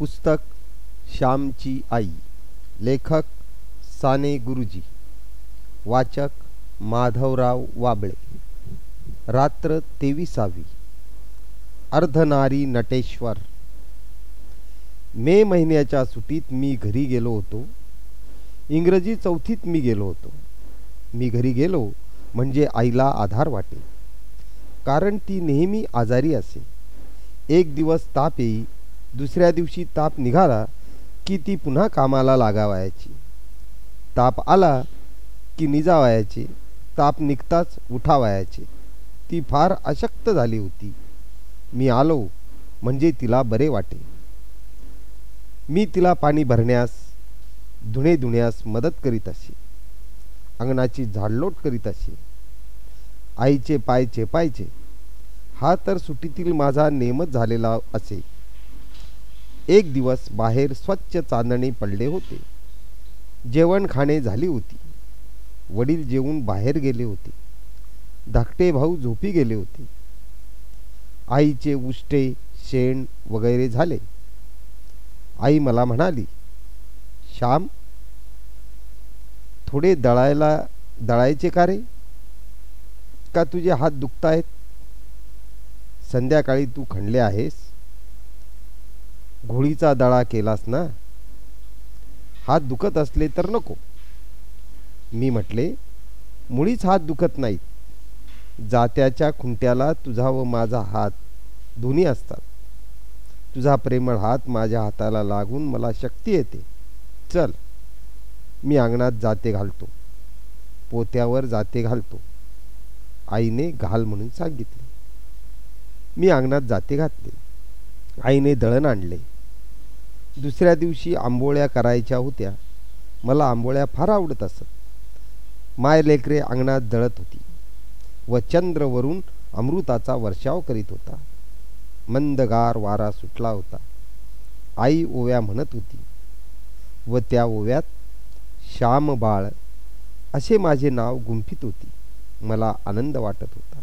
पुस्तक श्यामची आई. लेखक साने गुरुजी. वाचक माधवराव वाबळे. रात्र तेविसावी. अर्धनारी नटेश्वर. मे महिन्याच्या सुटीत मी घरी गेलो होतो. इंग्रजी चौथीत मी गेलो होतो. मी घरी गेलो म्हणजे आईला आधार वाटे. कारण ती नेहमी आजारी असे. एक दिवस ताप येई दुसऱ्या दिवशी ताप निघाला की ती पुन्हा कामाला लागावायची. ताप आला की निजावायची. ताप निघताच उठावायचे. ती फार अशक्त झाली होती. मी आलो म्हणजे तिला बरे वाटे. मी तिला पाणी भरण्यास धुणे धुण्यास मदत करीत असे. अंगणाची झाडलोट करीत असे. आईचे पाय चेपायचे. हा तर सुटीतील माझा नेमच झालेला असे. एक दिवस बाहेर स्वच्छ चांदणे पडले होते. जेवण खाणे झाली होती. वडील जेवून बाहेर गेले होते. धाकटे भाऊ झोपी गेले होते. आईचे उष्टे शेण वगैरे झाले. आई मला म्हणाली श्याम थोडे दळायला दळायचे का रे? का तुझे हात दुखतायत संध्याकाळी तू खणले आहेस? घोळीचा दळा केलास ना हात दुखत असले तर नको. मी म्हटले मुळीच हात दुखत नाहीत. जात्याच्या खुंट्याला तुझा व माझा हात दोन्ही असतात. तुझा प्रेमळ हात माझ्या हाताला लागून मला शक्ती येते. चल मी अंगणात जाते घालतो. पोत्यावर जाते घालतो. आईने घाल म्हणून सांगितले. मी अंगणात जाते घातले. आईने दळण आणले. दुसऱ्या दिवशी आंबोळ्या करायच्या होत्या. मला आंबोळ्या फार आवडत असत. माय लेकरे अंगणात दळत होती व चंद्रवरून अमृताचा वर्षाव करीत होता. मंदगार वारा सुटला होता. आई ओव्या म्हणत होती व त्या ओव्यात श्याम बाळ असे माझे नाव गुंफित होती. मला आनंद वाटत होता.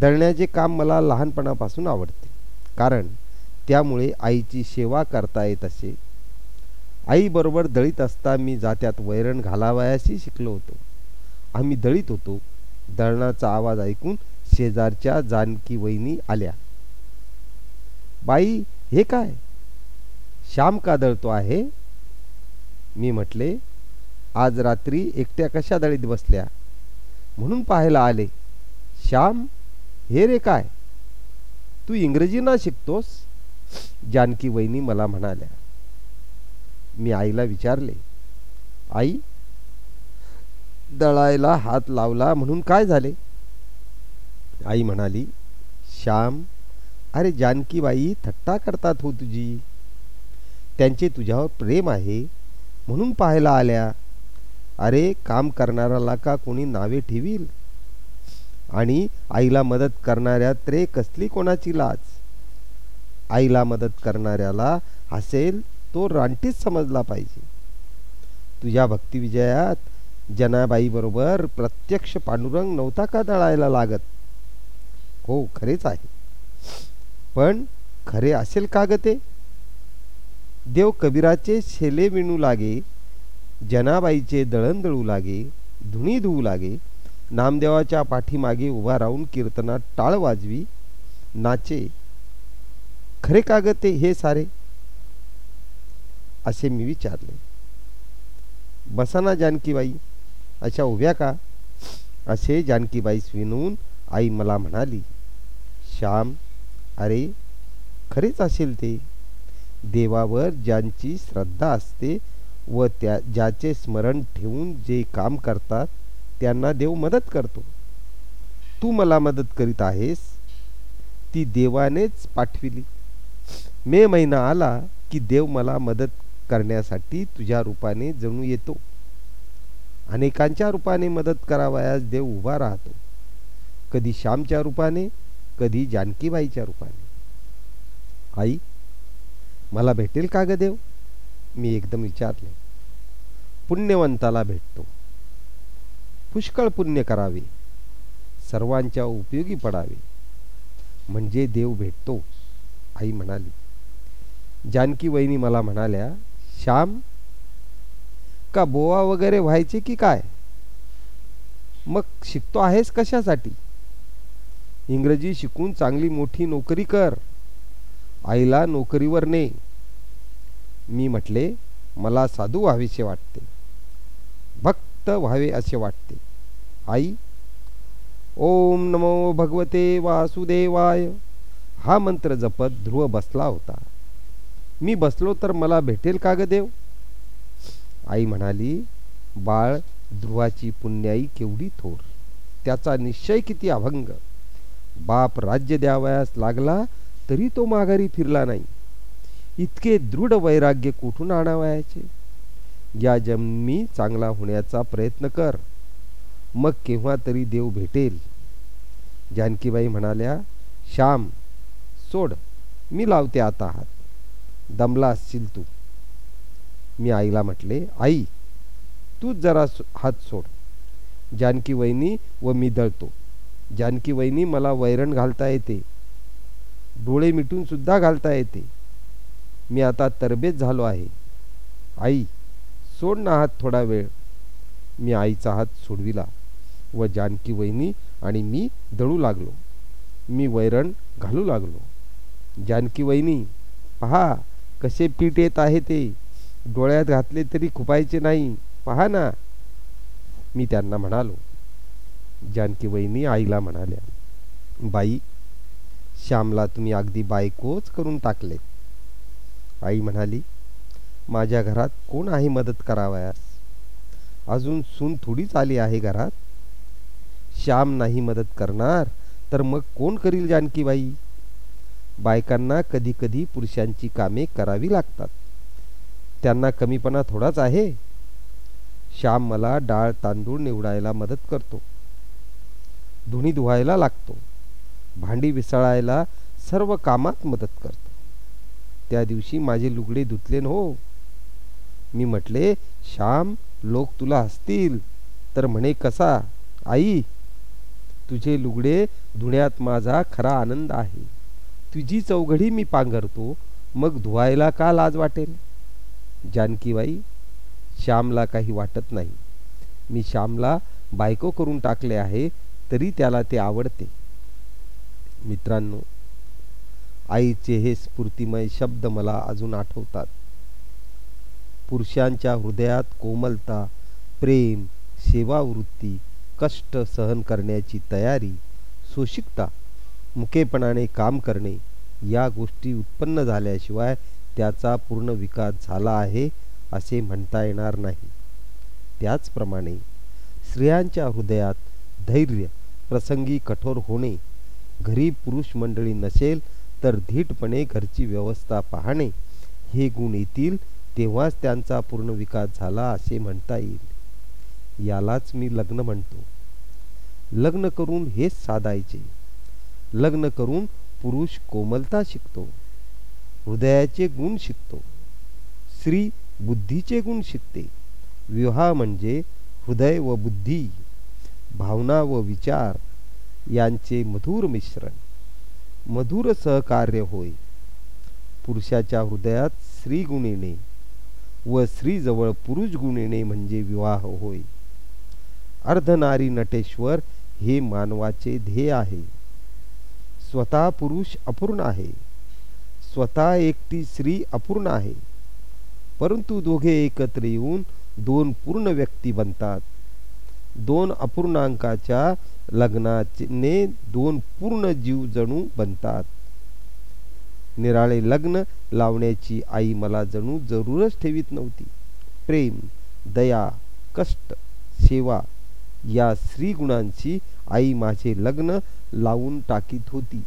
दळण्याचे काम मला लहानपणापासून आवडते. कारण त्यामुळे आईची सेवा करता येत असे. आईबरोबर दळीत असता मी जात्यात वैरण घालावयाशी शिकलो होतो. आम्ही दळीत होतो. दळणाचा आवाज ऐकून शेजारच्या जानकी वहिनी आल्या. बाई हे काय? श्याम का दळतो आहे? मी म्हटले आज रात्री एकट्या कशा दळीत बसल्या? म्हणून पाहायला आले. श्याम हे रे काय? तू इंग्रजी ना शिकतोस? जानकी वहिनी मला म्हणाल्या मी आईला विचारले आई दळायला हात लावला म्हणून काय झाले? आई म्हणाली श्याम अरे जानकीबाई थट्टा करतात हो तुझी. त्यांचे तुझ्यावर प्रेम आहे म्हणून पाहायला आल्या. अरे काम करणाऱ्याला का कोणी नावे ठेवील? आणि आईला मदत करणाऱ्या त्रे कसली कोणाची लाज? आईला मदत करणाऱ्याला असेल तो रानटीच समजला पाहिजे. तुझ्या भक्तिविजयात जनाबाईबरोबर प्रत्यक्ष पांडुरंग नव्हता का दळायला लागत? हो खरेच आहे. पण खरे असेल का ग ते? देव कबीराचे शेले विणू लागे जनाबाईचे दळण दळू लागे धुणी धुवू लागे नामदेवाच्या पाठीमागे उभा राहून कीर्तनात टाळ वाजवी नाचे खरे का ते हे सारे? असे मी विचारले. बसाना जानकीबाई अशा उभ्या का? असे जानकीबाई विनवून आई मला म्हणाली श्याम अरे खरेच असेल ते. देवावर ज्यांची श्रद्धा असते व त्या ज्याचे स्मरण ठेवून जे काम करतात त्यांना देव मदत करतो. तू मला मदत करीत आहेस. ती देवानेच पाठविली. मे महिना आला की देव मला मदत करण्यासाठी तुझ्या रूपाने जणू येतो. अनेकांच्या रूपाने मदत करावयास देव उभा राहतो. कधी श्यामच्या रूपाने कधी जानकीबाईच्या रूपाने. आई मला भेटेल का ग देव? मी एकदम विचारले. पुण्यवंताला भेटतो. पुष्कळ पुण्य करावे. सर्वांच्या उपयोगी पडावे. म्हणजे देव भेटतो आई म्हणाली. जानकी वहिनी मला म्हणाल्या श्याम का बोवा वगैरे व्हायचे की काय? मग शिकतो आहेस कशासाठी? इंग्रजी शिकून चांगली मोठी नोकरी कर. आईला नोकरीवर ने. मी म्हटले मला साधू व्हावेसे वाटते. भक्त व्हावे असे वाटते. आई ओम नमो भगवते वासुदेवाय. हा मंत्र जपत ध्रुव बसला होता. मी बसलो तर मला भेटेल का ग देव आई म्हणाली बाळ ध्रुवाची पुण्याई केवढी थोर. त्याचा निश्चय किती अभंग. बाप राज्य द्यावयास लागला तरी तो माघारी फिरला नाही. इतके दृढ वैराग्य कुठून आणावयाचे? या जन्मी चांगला होण्याचा प्रयत्न कर. मग केव्हा तरी देव भेटेल. जानकीबाई म्हणाल्या श्याम सोड. मी लावते आता हात. दमला असशील तू. मी आईला म्हटले आई तूच जरा हात सोड. जानकी वहिनी व मी दळतो. जानकी वहिनी मला वैरण घालता येते. डोळे मिटून सुद्धा घालता येते. मी आता तरबेज झालो आहे. आई सोड ना हात थोडा वेळ. मी आईचा हात सोडविला व जानकी वहिनी आणि मी दळू लागलो. मी वैरण घालू लागलो. जानकी वहिनी पहा कसे पीठ येत आहे ते डोळ्यात घातले तरी खुपायचे नाही. पहा ना. मी त्यांना म्हणालो. जानकी वहिनी आईला म्हणाल्या बाई श्यामला तुम्ही अगदी बायकोच करून टाकले आई म्हणाली माझ्या घरात कोण आहे मदत करावयास? अजून सून थोडीच आली आहे घरात? श्याम नाही मदत करणार तर मग कोण करील जानकीबाई? बायकांना कधी कधी पुरुषांची कामे करावी लागतात. त्यांना कमीपणा थोडाच आहे. श्याम मला डाळ तांदूळ निवडायला मदत करतो. धुणी धुवायला लागतो. भांडी विसळायला सर्व कामात मदत करतो. त्या दिवशी माझे लुगडे धुतले हो. मी म्हटले श्याम लोक तुला हसतील. तर म्हणे कसा? आई तुझे लुगडे धुण्यात माझा खरा आनंद आहे. तुझी चौघडी मी पांघरतो मग धुवायला का लाज वाटेल? जानकीबाई श्यामला काही वाटत नाही. मी श्यामला बायको करून टाकले आहे तरी त्याला ते आवडते. मित्रांनो आईचे हे स्फूर्तिमय शब्द मला अजून आठवतात. पुरुषांच्या हृदयात कोमलता प्रेम सेवावृत्ती कष्ट सहन करण्याची तयारी सोशिकता मुकेपणाने काम करणे या गोष्टी उत्पन्न झाल्याशिवाय त्याचा पूर्ण विकास झाला आहे असे म्हणता येणार नाही. त्याचप्रमाणे स्त्रियांच्या हृदयात धैर्य प्रसंगी कठोर होणे घरी पुरुष मंडळी नसेल तर धीटपणे घरची व्यवस्था पाहणे हे गुण येतील तेव्हाच त्यांचा पूर्ण विकास झाला असे म्हणता येईल. यालाच मी लग्न म्हणतो. लग्न करून हेच साधायचे. लग्न करून पुरुष कोमलता शिकतो हृदयाचे गुण शिकतो स्त्री बुद्धीचे गुण शिकते. विवाह म्हणजे हृदय व बुद्धी भावना व विचार यांचे मधुर मिश्रण. मधुर सहकार्य होय. पुरुषाच्या हृदयात स्त्री गुणेने व स्त्रीजवळ पुरुष गुणेने म्हणजे विवाह होय. अर्धनारी नटेश्वर हे मानवाचे ध्येय आहे. स्वतः पुरुष अपूर्ण आहे. स्वतः एकटी स्त्री अपूर्ण आहे. परंतु दोघे एकत्र येऊन दोन पूर्ण व्यक्ती बनतात. दोन अपूर्णांकाच्या लग्नाने दोन पूर्ण जीव जणू बनतात. निराळे लग्न लावण्याची आई मला जणू जरूरच ठेवीत नव्हती. प्रेम दया कष्ट सेवा या स्त्रीगुणांची आई माझे लग्न लावून टाकीत होती.